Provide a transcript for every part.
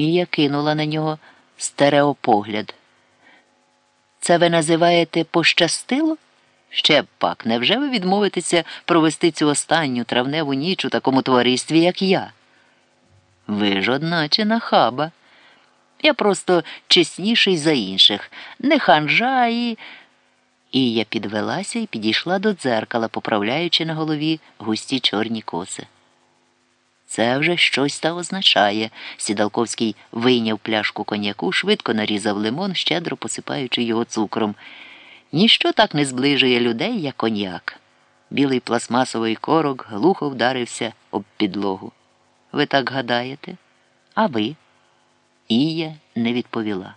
І я кинула на нього стереопогляд. Це ви називаєте пощастило? Ще б пак, невже ви відмовитеся провести цю останню травневу ніч у такому товаристві, як я? Ви ж, одначе, нахаба. Я просто чесніший за інших, не ханжа і. І я підвелася і підійшла до дзеркала, поправляючи на голові густі чорні коси. Це вже щось та означає. Сідалковський вийняв пляшку коньяку, швидко нарізав лимон, щедро посипаючи його цукром. Ніщо так не зближує людей, як коньяк. Білий пластмасовий корок глухо вдарився об підлогу. Ви так гадаєте? А ви? Ія не відповіла.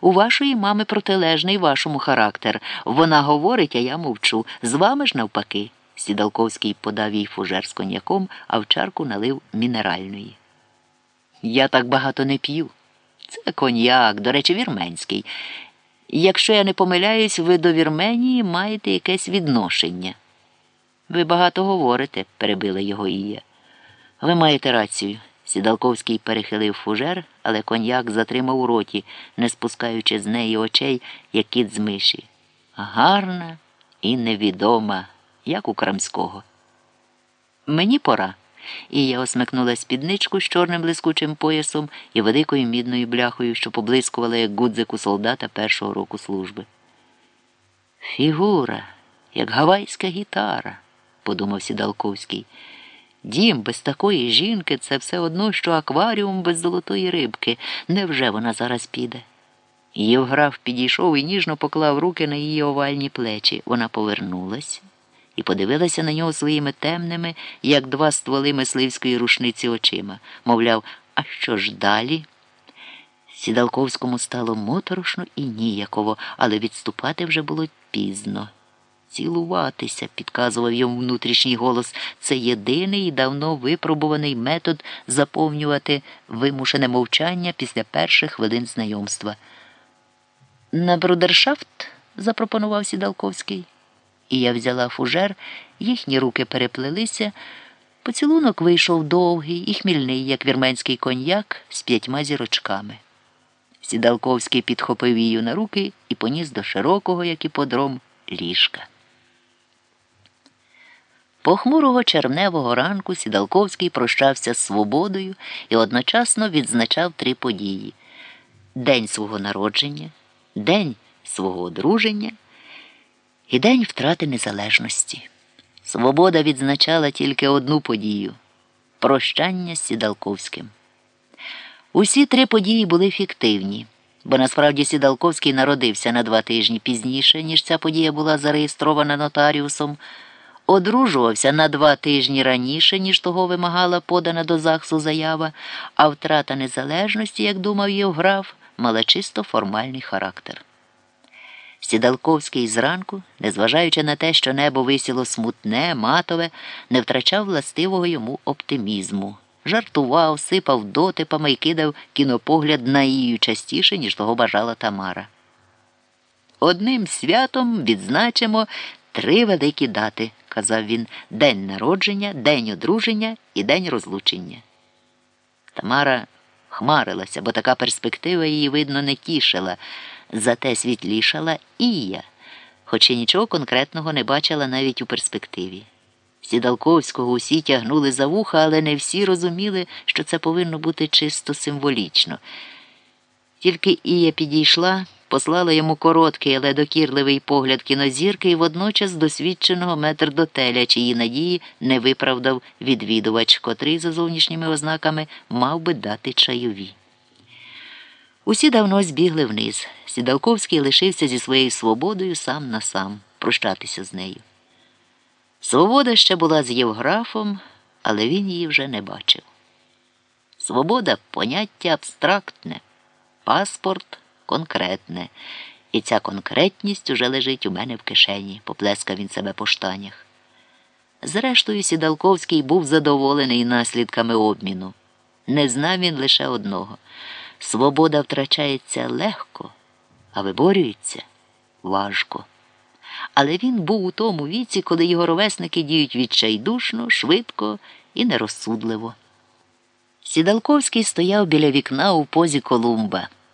У вашої мами протилежний вашому характер. Вона говорить, а я мовчу. З вами ж навпаки. Сідалковський подав їй фужер з коньяком, а в чарку налив мінеральної. Я так багато не п'ю. Це коньяк, до речі, вірменський. Якщо я не помиляюсь, ви до Вірменії маєте якесь відношення. Ви багато говорите, перебила його Ія. Ви маєте рацію. Сідалковський перехилив фужер, але коньяк затримав у роті, не спускаючи з неї очей, як кіт з миші. Гарна і невідома, як у Крамського. Мені пора. І я осмикнула спідничку з чорним блискучим поясом і великою мідною бляхою, що поблискувала, як гудзик у солдата першого року служби. Фігура, як гавайська гітара, подумав Сідалковський. Дім без такої жінки це все одно, що акваріум без золотої рибки. Невже вона зараз піде? Євграф підійшов і ніжно поклав руки на її овальні плечі. Вона повернулася і подивилася на нього своїми темними, як два стволи мисливської рушниці очима. Мовляв, а що ж далі? Сідалковському стало моторошно і ніяково, але відступати вже було пізно. Цілуватися, підказував йому внутрішній голос, це єдиний і давно випробуваний метод заповнювати вимушене мовчання після перших хвилин знайомства. На брудершафт? запропонував Сідалковський. І я взяла фужер, їхні руки переплелися. Поцілунок вийшов довгий і хмільний, як вірменський коньяк з п'ятьма зірочками. Сідалковський підхопив її на руки і поніс до широкого, як і подром, ліжка. Похмурого червневого ранку Сідалковський прощався з свободою і одночасно відзначав три події: День свого народження, День свого одруження і День втрати незалежності. Свобода відзначала тільки одну подію прощання з Сідалковським. Усі три події були фіктивні, бо насправді Сідалковський народився на два тижні пізніше, ніж ця подія була зареєстрована нотаріусом одружувався на два тижні раніше, ніж того вимагала подана до ЗАГСу заява, а втрата незалежності, як думав Євграф, мала чисто формальний характер. Сідалковський зранку, незважаючи на те, що небо висіло смутне, матове, не втрачав властивого йому оптимізму. Жартував, сипав дотипами і кидав кінопогляд на її частіше, ніж того бажала Тамара. Одним святом відзначимо три великі дати казав він, день народження, день одруження і день розлучення. Тамара хмарилася, бо така перспектива її, видно, не тішила, зате світлішала Ія, хоч і нічого конкретного не бачила навіть у перспективі. Сідалковського усі тягнули за вуха, але не всі розуміли, що це повинно бути чисто символічно. Тільки Ія підійшла послала йому короткий, але докірливий погляд кінозірки і водночас досвідченого метрдотеля, чиї надії не виправдав відвідувач, котрий за зовнішніми ознаками мав би дати чайові. Усі давно збігли вниз. Сідалковський лишився зі своєю свободою сам на сам прощатися з нею. Свобода ще була з Євграфом, але він її вже не бачив. Свобода поняття абстрактне, паспорт конкретне, і ця конкретність уже лежить у мене в кишені, поплескав він себе по штанях. Зрештою, Сідалковський був задоволений наслідками обміну. Не знав він лише одного свобода втрачається легко, а виборюється важко. Але він був у тому віці, коли його ровесники діють відчайдушно, швидко і нерозсудливо. Сідалковський стояв біля вікна у позі Колумба.